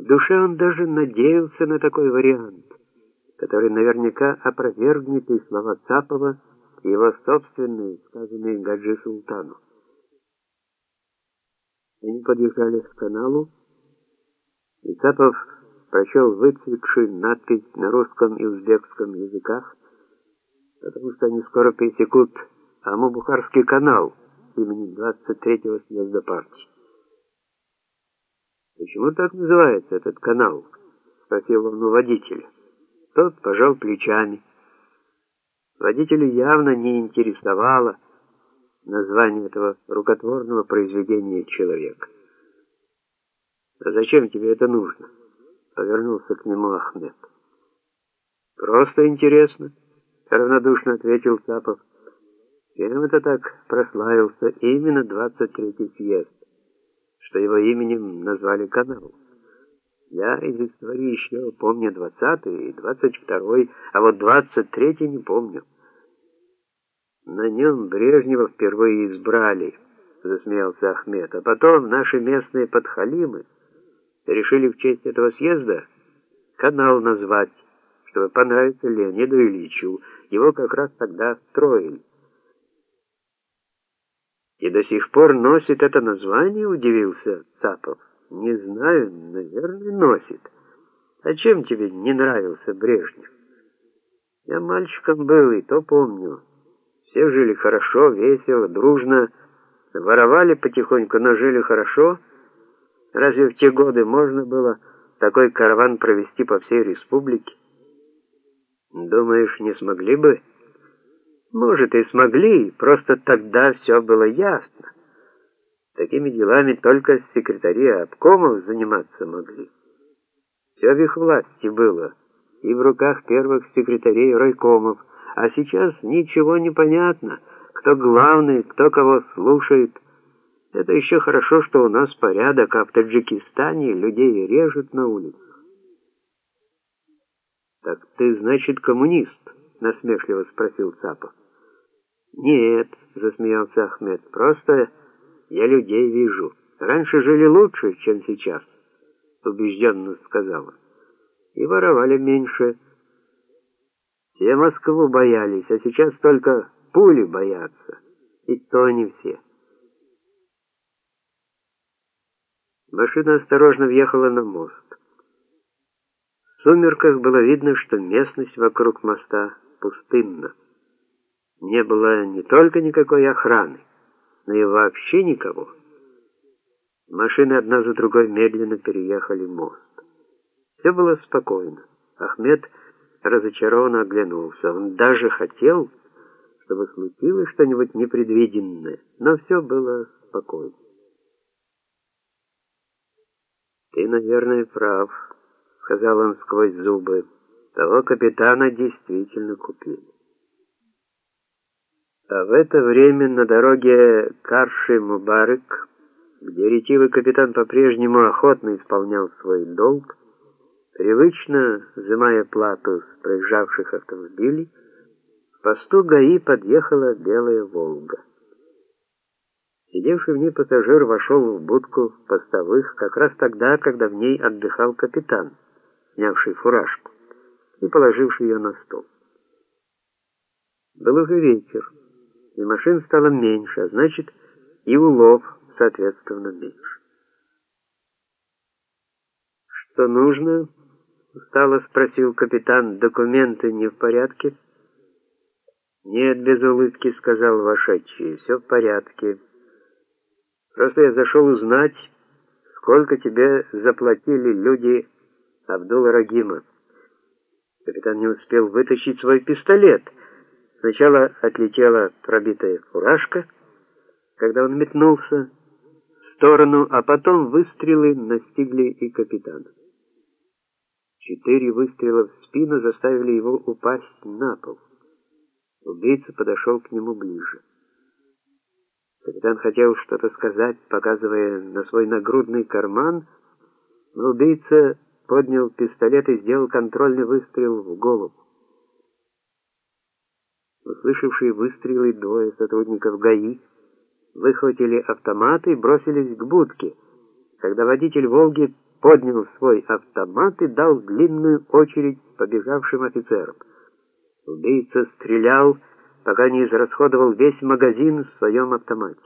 В душе он даже надеялся на такой вариант, который наверняка опровергнет и слова Цапова, и его собственные, сказанные Гаджи Султану. Они подъезжали к каналу, и Цапов прочел выцветшую надпись на русском и узбекском языках, потому что они скоро пересекут Аму-Бухарский канал имени 23-го съезда партии. «Почему так называется этот канал?» — спросил он у водителя. Тот пожал плечами. Водителю явно не интересовало название этого рукотворного произведения человека. «А зачем тебе это нужно?» — повернулся к нему Ахмед. «Просто интересно», — равнодушно ответил Цапов. «Чем это так прославился именно 23-й съезд?» Что его именем назвали канал. Я из истории еще помню 20-й и 22-й, а вот 23-й не помню. На нем Брежнева впервые избрали, засмеялся Ахмед, а потом наши местные подхалимы решили в честь этого съезда канал назвать, чтобы понравиться Леониду Ильичу. Его как раз тогда строили. И до сих пор носит это название, удивился Цапов. Не знаю, наверное, носит. А чем тебе не нравился Брежнев? Я мальчиком был, и то помню. Все жили хорошо, весело, дружно, воровали потихоньку, но жили хорошо. Разве в те годы можно было такой караван провести по всей республике? Думаешь, не смогли бы? Может, и смогли, просто тогда все было ясно. Такими делами только секретари обкомов заниматься могли. Все в их власти было, и в руках первых секретарей райкомов, а сейчас ничего не понятно, кто главный, кто кого слушает. Это еще хорошо, что у нас порядок, а в Таджикистане людей режут на улицах. «Так ты, значит, коммунист?» — насмешливо спросил Цапов. «Нет», — засмеялся Ахмед, — «просто я людей вижу. Раньше жили лучше, чем сейчас», — убежденно сказала. «И воровали меньше. Все Москву боялись, а сейчас только пули боятся. И то не все». Машина осторожно въехала на мост. В сумерках было видно, что местность вокруг моста пустынна не было не только никакой охраны, но и вообще никого. Машины одна за другой медленно переехали мост. Все было спокойно. Ахмед разочарованно оглянулся. Он даже хотел, чтобы случилось что-нибудь непредвиденное, но все было спокойно. «Ты, наверное, прав», — сказал он сквозь зубы. «Того капитана действительно купили». А в это время на дороге Карши-Мубарек, где ретивый капитан по-прежнему охотно исполнял свой долг, привычно взимая плату с проезжавших автомобилей, к посту ГАИ подъехала белая «Волга». Сидевший в ней пассажир вошел в будку постовых как раз тогда, когда в ней отдыхал капитан, снявший фуражку и положивший ее на стол. Был уже вечер и машин стало меньше, а значит, и улов, соответственно, меньше. «Что нужно?» — устало спросил капитан. «Документы не в порядке?» «Нет, без улыбки», — сказал вошедший. «Все в порядке. Просто я зашел узнать, сколько тебе заплатили люди Абдула Рагима». Капитан не успел вытащить свой пистолет — Сначала отлетела пробитая фуражка, когда он метнулся в сторону, а потом выстрелы настигли и капитана. Четыре выстрела в спину заставили его упасть на пол. Убийца подошел к нему ближе. Капитан хотел что-то сказать, показывая на свой нагрудный карман, но убийца поднял пистолет и сделал контрольный выстрел в голову. Услышавшие выстрелы двое сотрудников ГАИ выхватили автоматы и бросились к будке. Когда водитель «Волги» поднял свой автомат и дал длинную очередь побежавшим офицерам. Убийца стрелял, пока не израсходовал весь магазин в своем автомате.